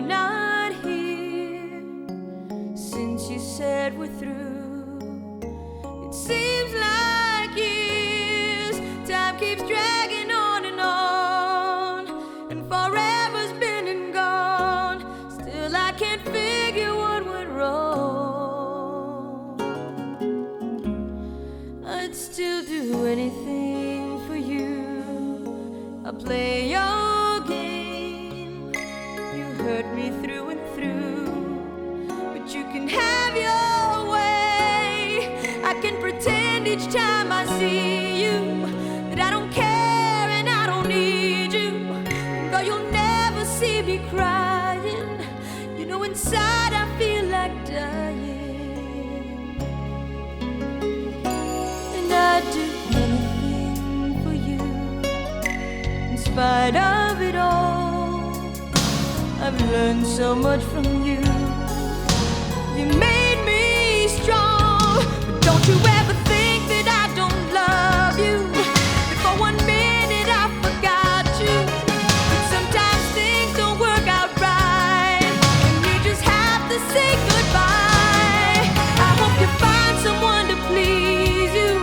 You're not here since you said we're through. It seems like years, time keeps dragging on and on, and forever's been and gone. Still, I can't figure what went wrong. I'd still do anything for you. I'll play hurt me through and through, but you can have your way. I can pretend each time I see you that I don't care and I don't need you. Though you'll never see me crying, you know inside I feel like dying. And I'd do anything for you in spite of. I've learned so much from you. You made me strong. But don't you ever think that I don't love you. For one minute I forgot you. But sometimes things don't work out right. And you just have to say goodbye. I hope you find someone to please you.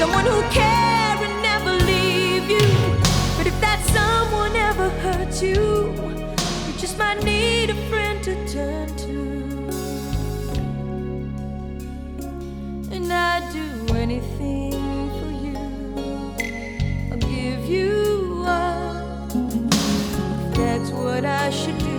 Someone who care and never leave you. But if that someone ever hurts you just might need a friend to turn to. And I'd do anything for you. I'll give you up. That's what I should do